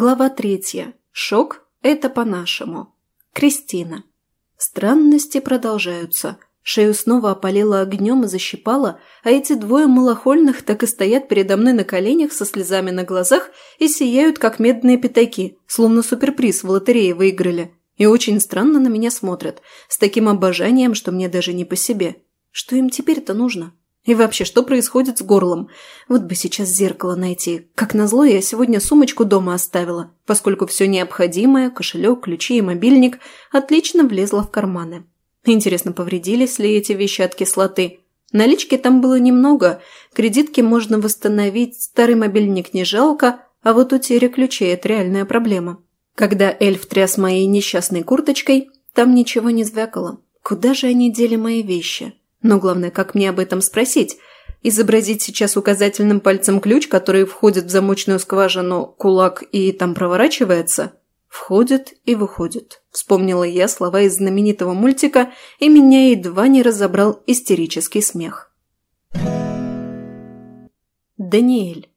Глава третья. Шок – это по-нашему. Кристина. Странности продолжаются. Шею снова опалила огнем и защипала, а эти двое малохольных так и стоят передо мной на коленях со слезами на глазах и сияют, как медные пятаки, словно суперприз в лотерее выиграли. И очень странно на меня смотрят, с таким обожанием, что мне даже не по себе. Что им теперь-то нужно? И вообще, что происходит с горлом? Вот бы сейчас зеркало найти. Как назло, я сегодня сумочку дома оставила, поскольку все необходимое, кошелек, ключи и мобильник, отлично влезло в карманы. Интересно, повредились ли эти вещи от кислоты? Налички там было немного, кредитки можно восстановить, старый мобильник не жалко, а вот утеря ключей – это реальная проблема. Когда эльф тряс моей несчастной курточкой, там ничего не звякало. Куда же они дели мои вещи? Но главное, как мне об этом спросить? Изобразить сейчас указательным пальцем ключ, который входит в замочную скважину, кулак и там проворачивается? Входит и выходит. Вспомнила я слова из знаменитого мультика, и меня едва не разобрал истерический смех. Даниэль.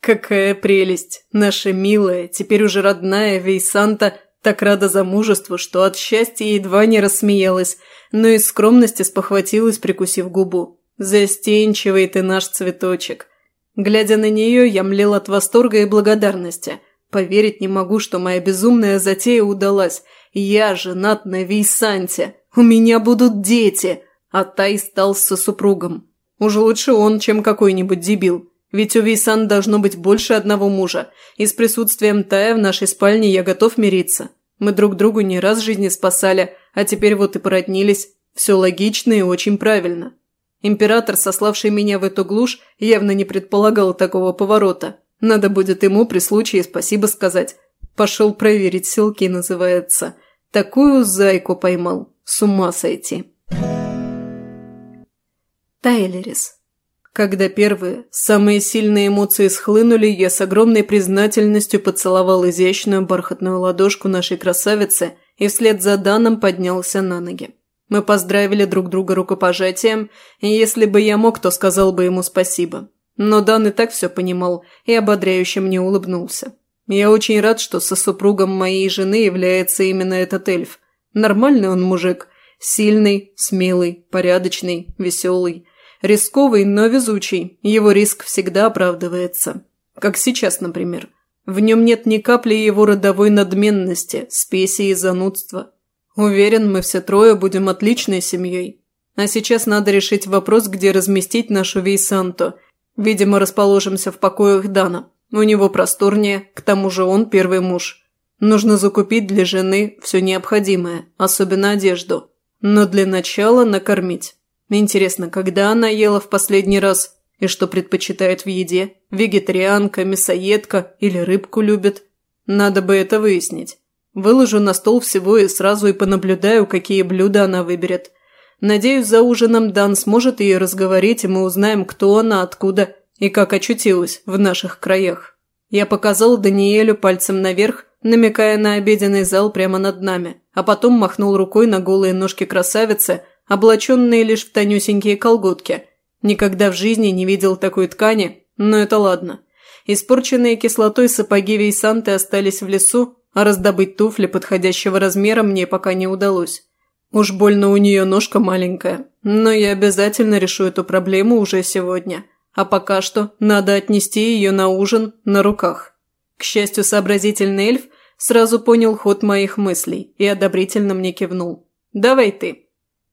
Какая прелесть! Наша милая, теперь уже родная Вейсанта так рада замужеству, что от счастья едва не рассмеялась, но из скромности спохватилась, прикусив губу. «Застенчивый ты наш цветочек!» Глядя на нее, я млел от восторга и благодарности. Поверить не могу, что моя безумная затея удалась. Я женат на Вейсанте. У меня будут дети. А Тай стал со супругом. Уже лучше он, чем какой-нибудь дебил. Ведь у Вейсан должно быть больше одного мужа, и с присутствием Тая в нашей спальне я готов мириться. Мы друг другу не раз жизни спасали, а теперь вот и породнились. Все логично и очень правильно. Император, сославший меня в эту глушь, явно не предполагал такого поворота. Надо будет ему при случае спасибо сказать. Пошел проверить селки, называется. Такую зайку поймал. С ума сойти. Тайлерис. Когда первые, самые сильные эмоции схлынули, я с огромной признательностью поцеловал изящную бархатную ладошку нашей красавицы и вслед за Даном поднялся на ноги. Мы поздравили друг друга рукопожатием, и если бы я мог, то сказал бы ему спасибо. Но Дан и так все понимал и ободряюще мне улыбнулся. Я очень рад, что со супругом моей жены является именно этот эльф. Нормальный он мужик. Сильный, смелый, порядочный, веселый. Рисковый, но везучий. Его риск всегда оправдывается. Как сейчас, например. В нем нет ни капли его родовой надменности, спеси и занудства. Уверен, мы все трое будем отличной семьей. А сейчас надо решить вопрос, где разместить нашу Вейсанту. Видимо, расположимся в покоях Дана. У него просторнее, к тому же он первый муж. Нужно закупить для жены все необходимое, особенно одежду. Но для начала накормить. Интересно, когда она ела в последний раз? И что предпочитает в еде? Вегетарианка, мясоедка или рыбку любит? Надо бы это выяснить. Выложу на стол всего и сразу и понаблюдаю, какие блюда она выберет. Надеюсь, за ужином Дан сможет ее разговорить, и мы узнаем, кто она, откуда и как очутилась в наших краях. Я показал Даниэлю пальцем наверх, намекая на обеденный зал прямо над нами, а потом махнул рукой на голые ножки красавицы – облаченные лишь в тонюсенькие колготки. Никогда в жизни не видел такой ткани, но это ладно. Испорченные кислотой сапоги Вейсанты остались в лесу, а раздобыть туфли подходящего размера мне пока не удалось. Уж больно у нее ножка маленькая, но я обязательно решу эту проблему уже сегодня. А пока что надо отнести ее на ужин на руках. К счастью, сообразительный эльф сразу понял ход моих мыслей и одобрительно мне кивнул. «Давай ты».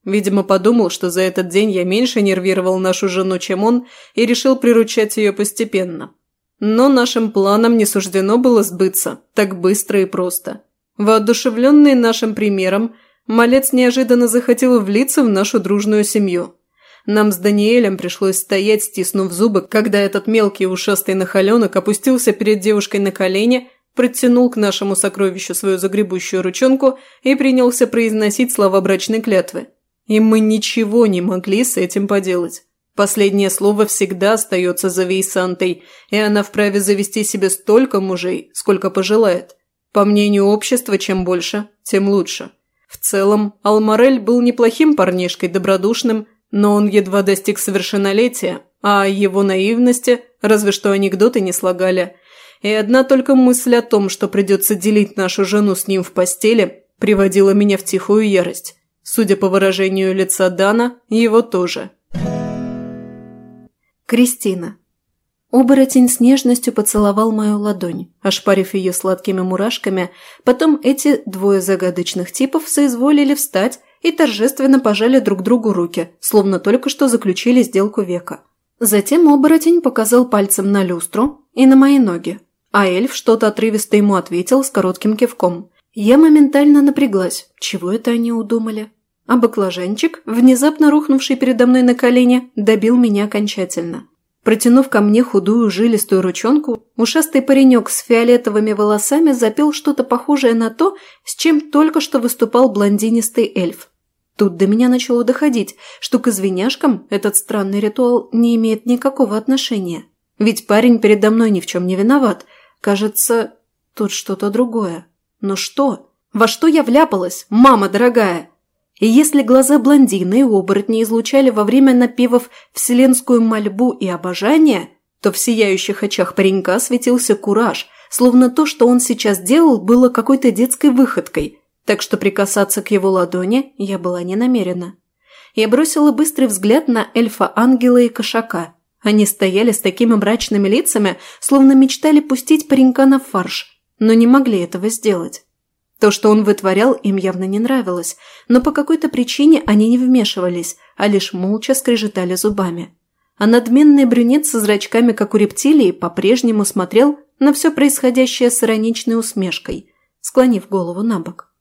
Видимо, подумал, что за этот день я меньше нервировал нашу жену, чем он, и решил приручать ее постепенно. Но нашим планам не суждено было сбыться так быстро и просто. Воодушевленный нашим примером, малец неожиданно захотел влиться в нашу дружную семью. Нам с Даниэлем пришлось стоять, стиснув зубы, когда этот мелкий ушастый нахаленок опустился перед девушкой на колени, протянул к нашему сокровищу свою загребущую ручонку и принялся произносить слова брачной клятвы. И мы ничего не могли с этим поделать. Последнее слово всегда остается за Вейсантой, и она вправе завести себе столько мужей, сколько пожелает. По мнению общества, чем больше, тем лучше. В целом, Алмарель был неплохим парнишкой, добродушным, но он едва достиг совершеннолетия, а о его наивности разве что анекдоты не слагали. И одна только мысль о том, что придется делить нашу жену с ним в постели, приводила меня в тихую ярость. Судя по выражению лица Дана, его тоже. Кристина. Оборотень с нежностью поцеловал мою ладонь, ошпарив ее сладкими мурашками, потом эти двое загадочных типов соизволили встать и торжественно пожали друг другу руки, словно только что заключили сделку века. Затем оборотень показал пальцем на люстру и на мои ноги, а эльф что-то отрывисто ему ответил с коротким кивком. Я моментально напряглась, чего это они удумали. А баклажанчик, внезапно рухнувший передо мной на колени, добил меня окончательно – Протянув ко мне худую жилистую ручонку, ушастый паренек с фиолетовыми волосами запел что-то похожее на то, с чем только что выступал блондинистый эльф. Тут до меня начало доходить, что к извиняшкам этот странный ритуал не имеет никакого отношения. Ведь парень передо мной ни в чем не виноват. Кажется, тут что-то другое. Но что? Во что я вляпалась, мама дорогая? И если глаза блондины и оборотни излучали во время напевов вселенскую мольбу и обожание, то в сияющих очах паренька светился кураж, словно то, что он сейчас делал, было какой-то детской выходкой, так что прикасаться к его ладони я была не намерена. Я бросила быстрый взгляд на эльфа-ангела и кошака. Они стояли с такими мрачными лицами, словно мечтали пустить паренька на фарш, но не могли этого сделать. То, что он вытворял, им явно не нравилось, но по какой-то причине они не вмешивались, а лишь молча скрежетали зубами. А надменный брюнет со зрачками, как у рептилии, по-прежнему смотрел на все происходящее с ироничной усмешкой, склонив голову на бок.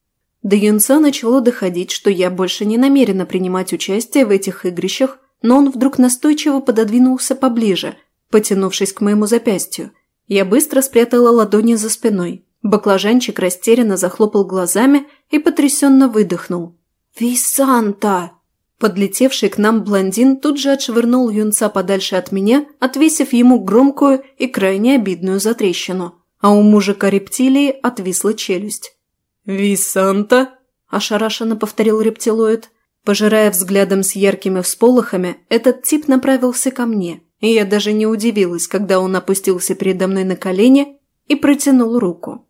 До юнца начало доходить, что я больше не намерена принимать участие в этих игрищах, но он вдруг настойчиво пододвинулся поближе, потянувшись к моему запястью. Я быстро спрятала ладони за спиной, Баклажанчик растерянно захлопал глазами и потрясенно выдохнул. «Висанта!» Подлетевший к нам блондин тут же отшвырнул юнца подальше от меня, отвесив ему громкую и крайне обидную затрещину. А у мужика рептилии отвисла челюсть. «Висанта?» – ошарашенно повторил рептилоид. Пожирая взглядом с яркими всполохами, этот тип направился ко мне, я даже не удивилась, когда он опустился передо мной на колени и протянул руку.